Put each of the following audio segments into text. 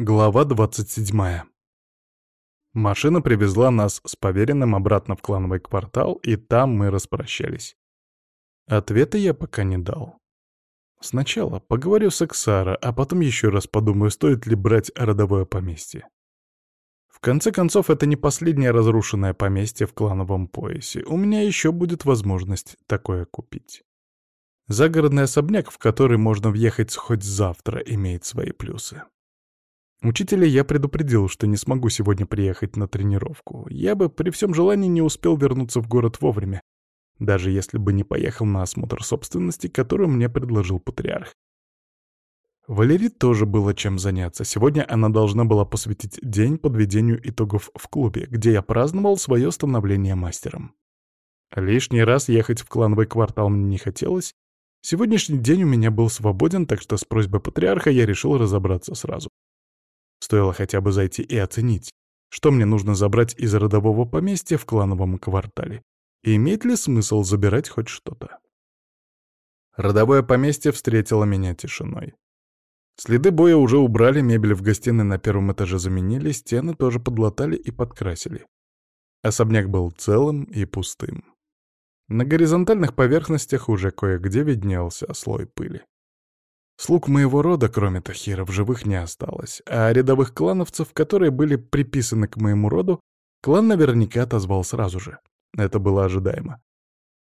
Глава 27. Машина привезла нас с поверенным обратно в клановый квартал, и там мы распрощались. Ответа я пока не дал. Сначала поговорю с Эксара, а потом еще раз подумаю, стоит ли брать родовое поместье. В конце концов, это не последнее разрушенное поместье в клановом поясе. У меня еще будет возможность такое купить. Загородный особняк, в который можно въехать хоть завтра, имеет свои плюсы. Учителя я предупредил, что не смогу сегодня приехать на тренировку. Я бы при всем желании не успел вернуться в город вовремя, даже если бы не поехал на осмотр собственности, которую мне предложил патриарх. Валерии тоже было чем заняться. Сегодня она должна была посвятить день подведению итогов в клубе, где я праздновал свое становление мастером. Лишний раз ехать в клановый квартал мне не хотелось. Сегодняшний день у меня был свободен, так что с просьбой патриарха я решил разобраться сразу. Стоило хотя бы зайти и оценить, что мне нужно забрать из родового поместья в клановом квартале. И имеет ли смысл забирать хоть что-то? Родовое поместье встретило меня тишиной. Следы боя уже убрали, мебель в гостиной на первом этаже заменили, стены тоже подлатали и подкрасили. Особняк был целым и пустым. На горизонтальных поверхностях уже кое-где виднелся слой пыли. Слуг моего рода, кроме Тахира, в живых не осталось, а рядовых клановцев, которые были приписаны к моему роду, клан наверняка отозвал сразу же. Это было ожидаемо.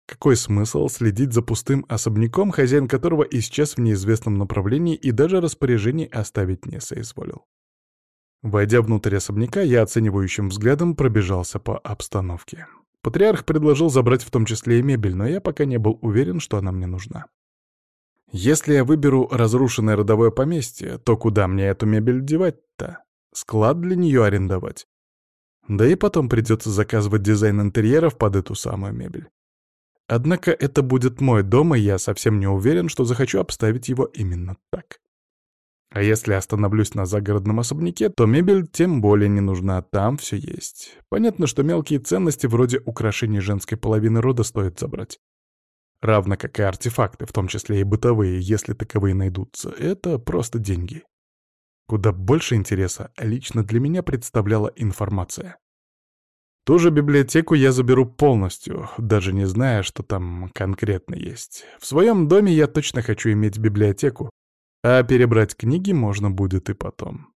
Какой смысл следить за пустым особняком, хозяин которого исчез в неизвестном направлении и даже распоряжение оставить не соизволил? Войдя внутрь особняка, я оценивающим взглядом пробежался по обстановке. Патриарх предложил забрать в том числе и мебель, но я пока не был уверен, что она мне нужна. Если я выберу разрушенное родовое поместье, то куда мне эту мебель девать-то? Склад для нее арендовать? Да и потом придется заказывать дизайн интерьеров под эту самую мебель. Однако это будет мой дом, и я совсем не уверен, что захочу обставить его именно так. А если остановлюсь на загородном особняке, то мебель тем более не нужна, там все есть. Понятно, что мелкие ценности вроде украшений женской половины рода стоит забрать. Равно как и артефакты, в том числе и бытовые, если таковые найдутся. Это просто деньги. Куда больше интереса лично для меня представляла информация. Ту же библиотеку я заберу полностью, даже не зная, что там конкретно есть. В своем доме я точно хочу иметь библиотеку, а перебрать книги можно будет и потом.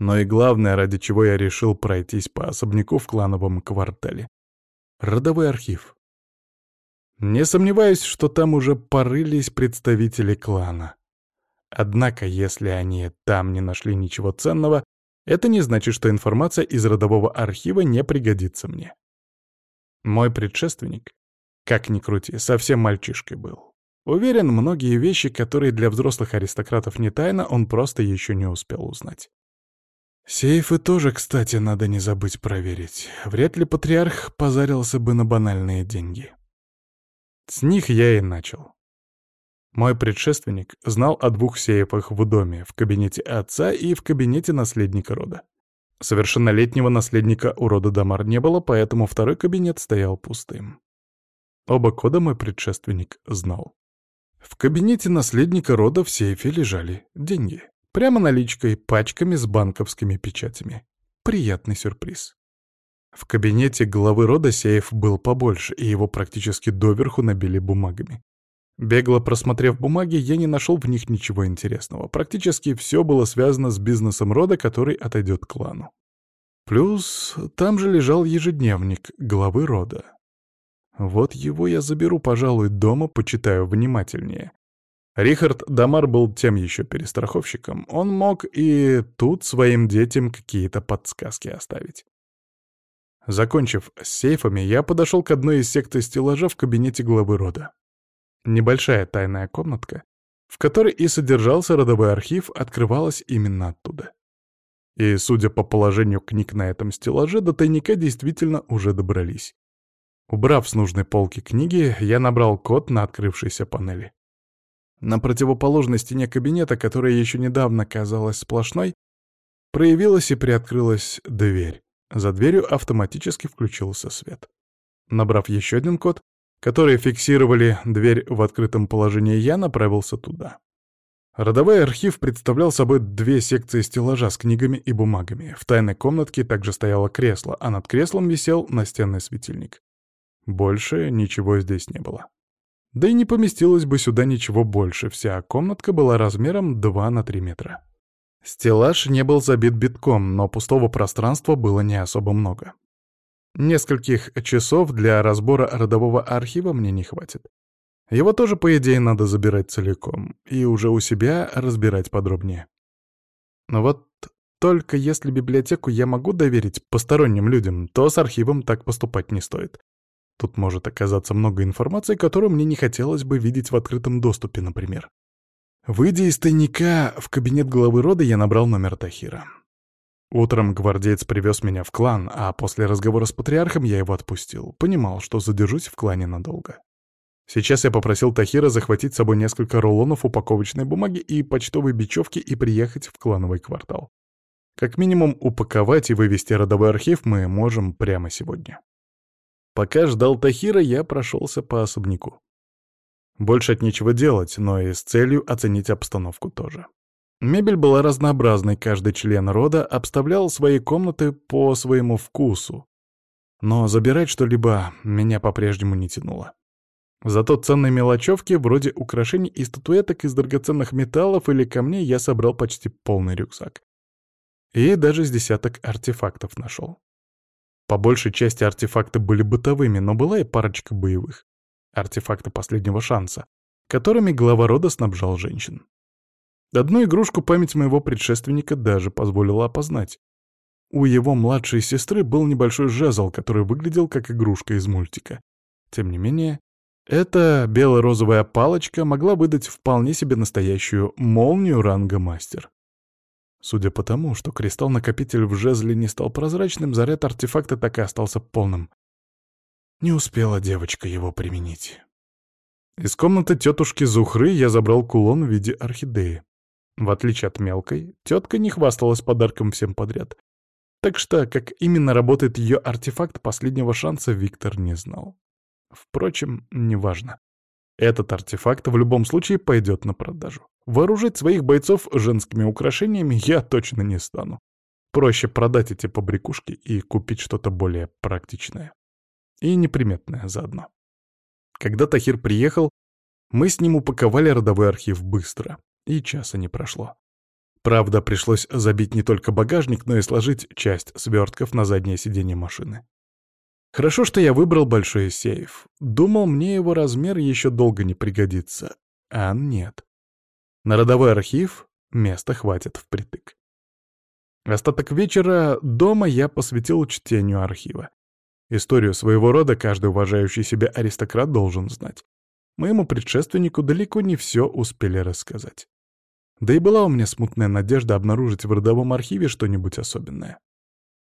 Но и главное, ради чего я решил пройтись по особняку в клановом квартале. Родовой архив. Не сомневаюсь, что там уже порылись представители клана. Однако, если они там не нашли ничего ценного, это не значит, что информация из родового архива не пригодится мне. Мой предшественник, как ни крути, совсем мальчишкой был. Уверен, многие вещи, которые для взрослых аристократов не тайна, он просто еще не успел узнать. Сейфы тоже, кстати, надо не забыть проверить. Вряд ли патриарх позарился бы на банальные деньги. С них я и начал. Мой предшественник знал о двух сейфах в доме, в кабинете отца и в кабинете наследника рода. Совершеннолетнего наследника у рода Дамар не было, поэтому второй кабинет стоял пустым. Оба кода мой предшественник знал. В кабинете наследника рода в сейфе лежали деньги. Прямо наличкой, пачками с банковскими печатями. Приятный сюрприз. В кабинете главы рода сейф был побольше, и его практически доверху набили бумагами. Бегло просмотрев бумаги, я не нашел в них ничего интересного. Практически все было связано с бизнесом рода, который отойдет клану. Плюс там же лежал ежедневник главы рода. Вот его я заберу, пожалуй, дома, почитаю внимательнее. Рихард Дамар был тем еще перестраховщиком. Он мог и тут своим детям какие-то подсказки оставить. Закончив с сейфами, я подошел к одной из секций стеллажа в кабинете главы рода. Небольшая тайная комнатка, в которой и содержался родовой архив, открывалась именно оттуда. И, судя по положению книг на этом стеллаже, до тайника действительно уже добрались. Убрав с нужной полки книги, я набрал код на открывшейся панели. На противоположной стене кабинета, которая еще недавно казалась сплошной, проявилась и приоткрылась дверь. За дверью автоматически включился свет. Набрав еще один код, который фиксировали дверь в открытом положении, я направился туда. Родовой архив представлял собой две секции стеллажа с книгами и бумагами. В тайной комнатке также стояло кресло, а над креслом висел настенный светильник. Больше ничего здесь не было. Да и не поместилось бы сюда ничего больше, вся комнатка была размером 2 на 3 метра. Стеллаж не был забит битком, но пустого пространства было не особо много. Нескольких часов для разбора родового архива мне не хватит. Его тоже, по идее, надо забирать целиком и уже у себя разбирать подробнее. Но вот только если библиотеку я могу доверить посторонним людям, то с архивом так поступать не стоит. Тут может оказаться много информации, которую мне не хотелось бы видеть в открытом доступе, например. Выйдя из тайника в кабинет главы рода, я набрал номер Тахира. Утром гвардеец привез меня в клан, а после разговора с патриархом я его отпустил. Понимал, что задержусь в клане надолго. Сейчас я попросил Тахира захватить с собой несколько рулонов упаковочной бумаги и почтовой бечевки и приехать в клановый квартал. Как минимум упаковать и вывести родовой архив мы можем прямо сегодня. Пока ждал Тахира, я прошелся по особняку. Больше от нечего делать, но и с целью оценить обстановку тоже. Мебель была разнообразной, каждый член рода обставлял свои комнаты по своему вкусу. Но забирать что-либо меня по-прежнему не тянуло. Зато ценные мелочевки, вроде украшений и статуэток из драгоценных металлов или камней, я собрал почти полный рюкзак. И даже с десяток артефактов нашел. По большей части артефакты были бытовыми, но была и парочка боевых. Артефакты последнего шанса, которыми глава рода снабжал женщин. Одну игрушку память моего предшественника даже позволила опознать. У его младшей сестры был небольшой жезл, который выглядел как игрушка из мультика. Тем не менее, эта бело-розовая палочка могла выдать вполне себе настоящую молнию ранга мастер. Судя по тому, что кристалл-накопитель в жезле не стал прозрачным, заряд артефакта так и остался полным. Не успела девочка его применить. Из комнаты тетушки Зухры я забрал кулон в виде орхидеи. В отличие от мелкой, тетка не хвасталась подарком всем подряд. Так что, как именно работает ее артефакт последнего шанса, Виктор не знал. Впрочем, неважно. Этот артефакт в любом случае пойдет на продажу. Вооружить своих бойцов женскими украшениями я точно не стану. Проще продать эти побрякушки и купить что-то более практичное. И неприметное заодно. Когда Тахир приехал, мы с ним упаковали родовой архив быстро, и часа не прошло. Правда, пришлось забить не только багажник, но и сложить часть свертков на заднее сиденье машины. Хорошо, что я выбрал большой сейф. Думал, мне его размер еще долго не пригодится. А нет. На родовой архив места хватит впритык. Остаток вечера дома я посвятил чтению архива. Историю своего рода каждый уважающий себя аристократ должен знать. Моему предшественнику далеко не все успели рассказать. Да и была у меня смутная надежда обнаружить в родовом архиве что-нибудь особенное.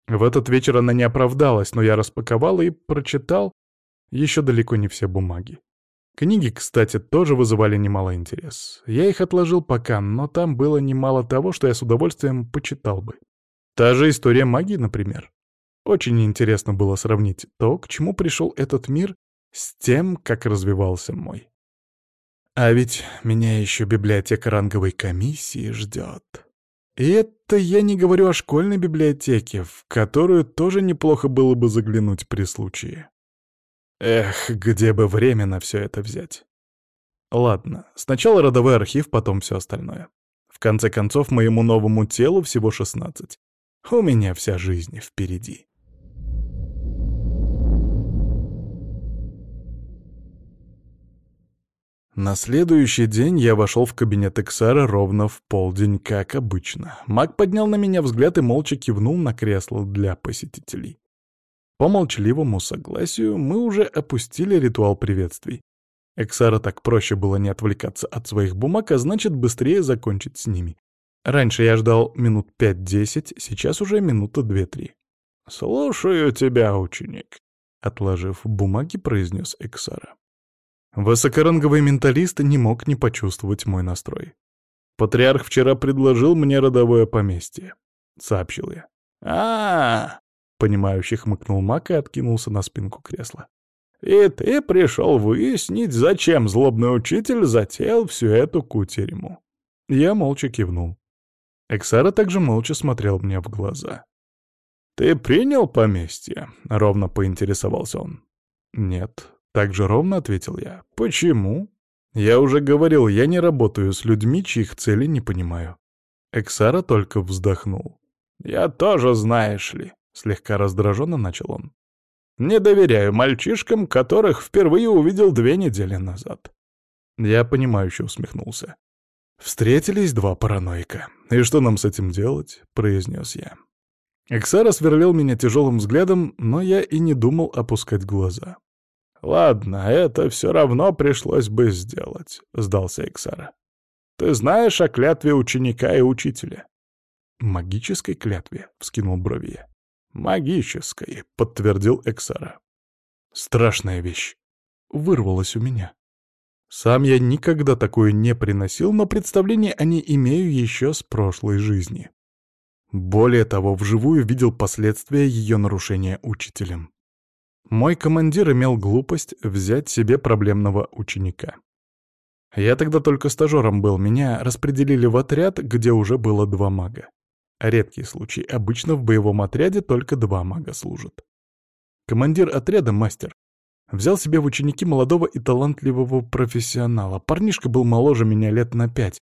В этот вечер она не оправдалась, но я распаковал и прочитал еще далеко не все бумаги. Книги, кстати, тоже вызывали немало интерес. Я их отложил пока, но там было немало того, что я с удовольствием почитал бы. Та же история магии, например. Очень интересно было сравнить то, к чему пришел этот мир, с тем, как развивался мой. А ведь меня еще библиотека ранговой комиссии ждет. И это я не говорю о школьной библиотеке, в которую тоже неплохо было бы заглянуть при случае. Эх, где бы время на все это взять. Ладно, сначала родовой архив, потом все остальное. В конце концов, моему новому телу всего 16. У меня вся жизнь впереди. На следующий день я вошел в кабинет Эксара ровно в полдень, как обычно. Маг поднял на меня взгляд и молча кивнул на кресло для посетителей. По молчаливому согласию мы уже опустили ритуал приветствий. Эксара так проще было не отвлекаться от своих бумаг, а значит быстрее закончить с ними. Раньше я ждал минут пять-десять, сейчас уже минута две-три. «Слушаю тебя, ученик», — отложив бумаги, произнес Эксара. Высокоранговый менталист не мог не почувствовать мой настрой. «Патриарх вчера предложил мне родовое поместье», — сообщил я. а, понимающий хмыкнул Мак и откинулся на спинку кресла. «И ты пришел выяснить, зачем злобный учитель затеял всю эту кутерьму. Я молча кивнул. Эксара также молча смотрел мне в глаза. «Ты принял поместье?» — ровно поинтересовался он. «Нет», — так же ровно ответил я. «Почему?» «Я уже говорил, я не работаю с людьми, чьих целей не понимаю». Эксара только вздохнул. «Я тоже, знаешь ли», — слегка раздраженно начал он. «Не доверяю мальчишкам, которых впервые увидел две недели назад». Я понимающе усмехнулся. «Встретились два параноика. И что нам с этим делать?» — произнес я. Эксара сверлил меня тяжелым взглядом, но я и не думал опускать глаза. «Ладно, это все равно пришлось бы сделать», — сдался Эксара. «Ты знаешь о клятве ученика и учителя?» «Магической клятве?» — вскинул брови я. «Магической», — подтвердил Эксара. «Страшная вещь. Вырвалась у меня. Сам я никогда такое не приносил, но представление о ней имею еще с прошлой жизни. Более того, вживую видел последствия ее нарушения учителем. Мой командир имел глупость взять себе проблемного ученика. Я тогда только стажером был, меня распределили в отряд, где уже было два мага. Редкий случай, обычно в боевом отряде только два мага служат. Командир отряда, мастер, взял себе в ученики молодого и талантливого профессионала. Парнишка был моложе меня лет на пять.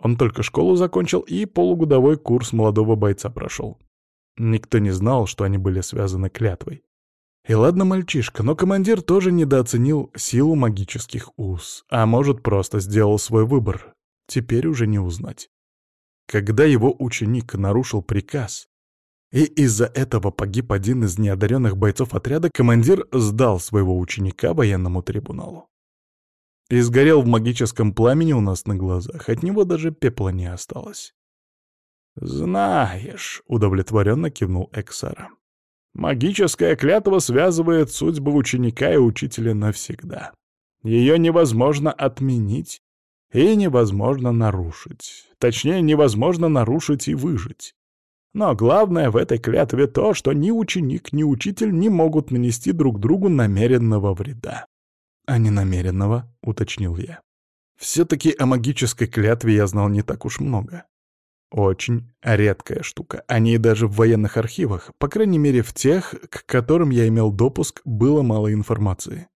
Он только школу закончил и полугодовой курс молодого бойца прошел. Никто не знал, что они были связаны клятвой. И ладно мальчишка, но командир тоже недооценил силу магических уз, а может, просто сделал свой выбор. Теперь уже не узнать. Когда его ученик нарушил приказ, и из-за этого погиб один из неодаренных бойцов отряда, командир сдал своего ученика военному трибуналу. И сгорел в магическом пламени у нас на глазах, от него даже пепла не осталось. «Знаешь», — удовлетворенно кивнул Эксара, — «магическая клятва связывает судьбы ученика и учителя навсегда. Ее невозможно отменить и невозможно нарушить. Точнее, невозможно нарушить и выжить. Но главное в этой клятве то, что ни ученик, ни учитель не могут нанести друг другу намеренного вреда. «А не намеренного», — уточнил я. Все-таки о магической клятве я знал не так уж много. Очень редкая штука. О ней даже в военных архивах, по крайней мере в тех, к которым я имел допуск, было мало информации.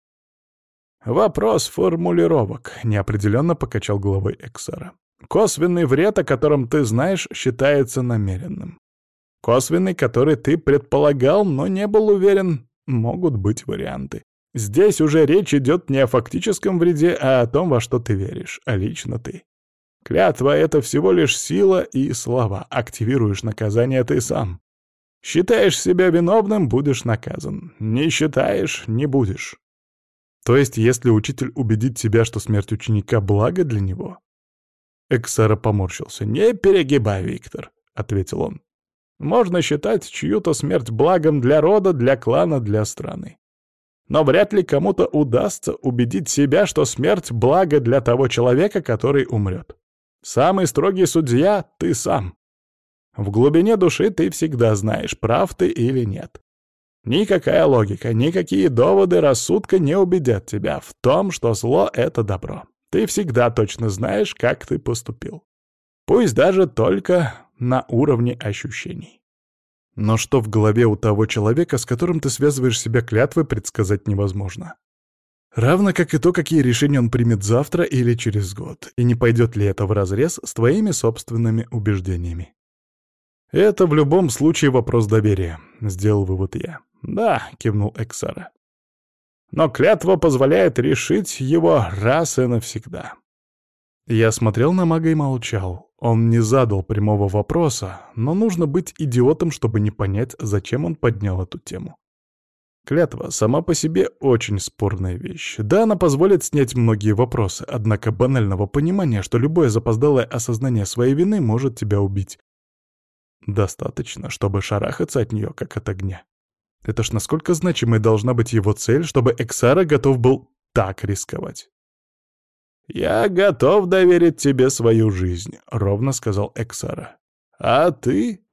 «Вопрос формулировок», — неопределенно покачал головой Эксара. «Косвенный вред, о котором ты знаешь, считается намеренным. Косвенный, который ты предполагал, но не был уверен, могут быть варианты. Здесь уже речь идет не о фактическом вреде, а о том, во что ты веришь, а лично ты. Клятва — это всего лишь сила и слова. Активируешь наказание ты сам. Считаешь себя виновным — будешь наказан. Не считаешь — не будешь. То есть, если учитель убедит тебя, что смерть ученика — благо для него? Эксара поморщился. «Не перегибай, Виктор», — ответил он. Можно считать чью-то смерть благом для рода, для клана, для страны. Но вряд ли кому-то удастся убедить себя, что смерть — благо для того человека, который умрет. Самый строгий судья — ты сам. В глубине души ты всегда знаешь, прав ты или нет. Никакая логика, никакие доводы рассудка не убедят тебя в том, что зло — это добро. Ты всегда точно знаешь, как ты поступил. Пусть даже только на уровне ощущений. Но что в голове у того человека, с которым ты связываешь себя клятвой, предсказать невозможно. Равно как и то, какие решения он примет завтра или через год, и не пойдет ли это вразрез с твоими собственными убеждениями. «Это в любом случае вопрос доверия», — сделал вывод я. «Да», — кивнул Эксара. «Но клятва позволяет решить его раз и навсегда». Я смотрел на мага и молчал. Он не задал прямого вопроса, но нужно быть идиотом, чтобы не понять, зачем он поднял эту тему. Клятва сама по себе очень спорная вещь. Да, она позволит снять многие вопросы, однако банального понимания, что любое запоздалое осознание своей вины может тебя убить. Достаточно, чтобы шарахаться от нее, как от огня. Это ж насколько значимой должна быть его цель, чтобы Эксара готов был так рисковать. «Я готов доверить тебе свою жизнь», — ровно сказал Эксара. «А ты